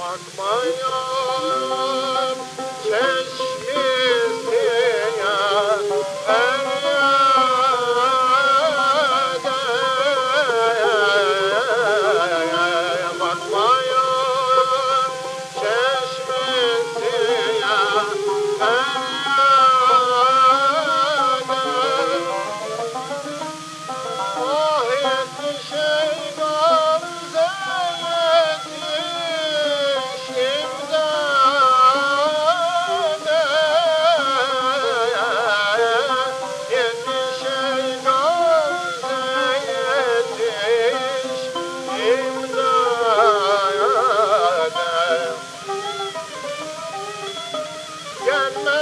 Bakmayan çeşmesine